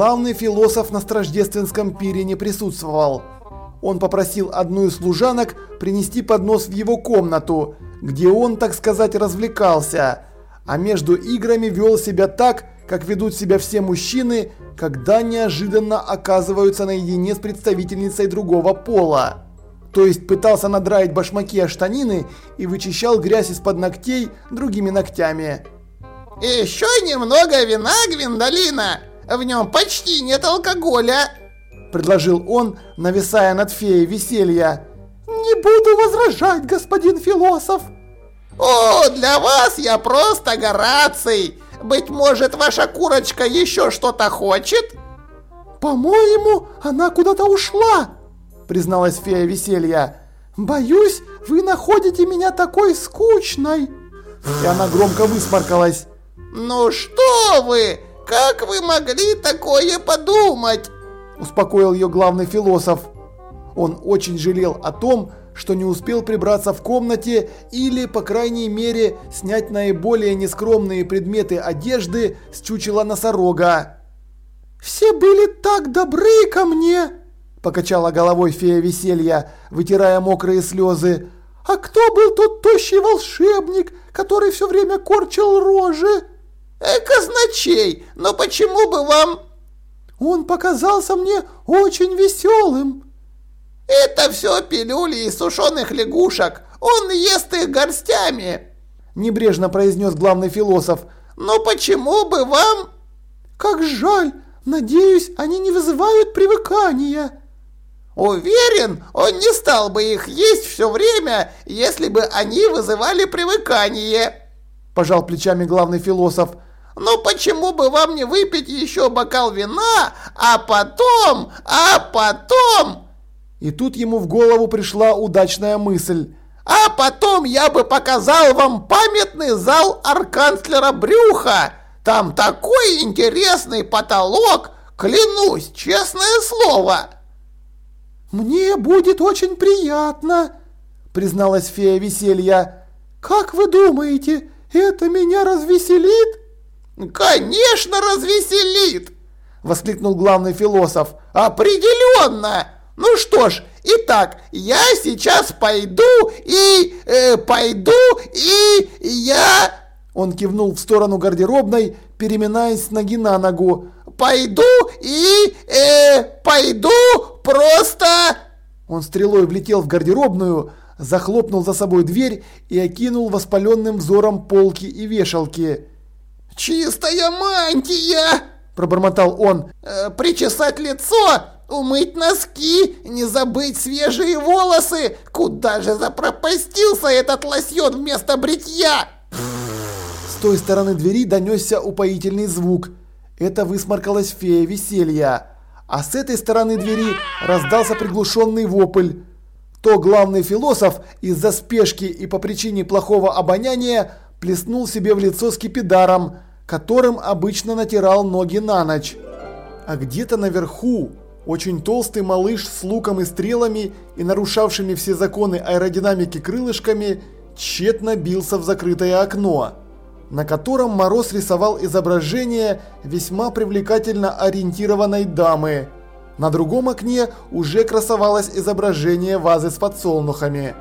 главный философ на Страждественском пире не присутствовал. Он попросил одну из служанок принести поднос в его комнату, где он, так сказать, развлекался, а между играми вел себя так, как ведут себя все мужчины, когда неожиданно оказываются наедине с представительницей другого пола. То есть пытался надраить башмаки о штанины и вычищал грязь из-под ногтей другими ногтями. «Еще немного вина, Гвиндолина! В нем почти нет алкоголя!» Предложил он, нависая над феей веселья. «Не буду возражать, господин философ!» «О, для вас я просто Гораций! Быть может, ваша курочка еще что-то хочет?» «По-моему, она куда-то ушла!» Призналась фея веселья. «Боюсь, вы находите меня такой скучной!» И она громко высморкалась. «Ну что вы! Как вы могли такое подумать?» Успокоил ее главный философ. Он очень жалел о том, что не успел прибраться в комнате или, по крайней мере, снять наиболее нескромные предметы одежды с чучела носорога. «Все были так добры ко мне!» – покачала головой фея веселья, вытирая мокрые слезы. «А кто был тот тощий волшебник, который все время корчил рожи?» «Казначей, но почему бы вам...» «Он показался мне очень веселым!» Это все пилюли из сушеных лягушек. Он ест их горстями. Небрежно произнес главный философ. Но почему бы вам... Как жаль. Надеюсь, они не вызывают привыкания. Уверен, он не стал бы их есть все время, если бы они вызывали привыкание. Пожал плечами главный философ. Ну почему бы вам не выпить еще бокал вина, а потом, а потом... И тут ему в голову пришла удачная мысль. «А потом я бы показал вам памятный зал арканцлера Брюха! Там такой интересный потолок! Клянусь, честное слово!» «Мне будет очень приятно!» призналась фея веселья. «Как вы думаете, это меня развеселит?» «Конечно развеселит!» воскликнул главный философ. «Определенно!» Ну что ж, итак, я сейчас пойду и... Э, пойду и... я... Он кивнул в сторону гардеробной, переминаясь с ноги на ногу. «Пойду и... Э, пойду просто...» Он стрелой влетел в гардеробную, захлопнул за собой дверь и окинул воспаленным взором полки и вешалки. «Чистая мантия!» – пробормотал он. «Э, «Причесать лицо Умыть носки, не забыть свежие волосы. Куда же запропастился этот лосьон вместо бритья? С той стороны двери донесся упоительный звук. Это высморкалась фея веселья. А с этой стороны двери раздался приглушенный вопль. То главный философ из-за спешки и по причине плохого обоняния плеснул себе в лицо скипидаром, которым обычно натирал ноги на ночь. А где-то наверху, очень толстый малыш с луком и стрелами и нарушавшими все законы аэродинамики крылышками тщетно бился в закрытое окно, на котором Мороз рисовал изображение весьма привлекательно ориентированной дамы. На другом окне уже красовалось изображение вазы с подсолнухами.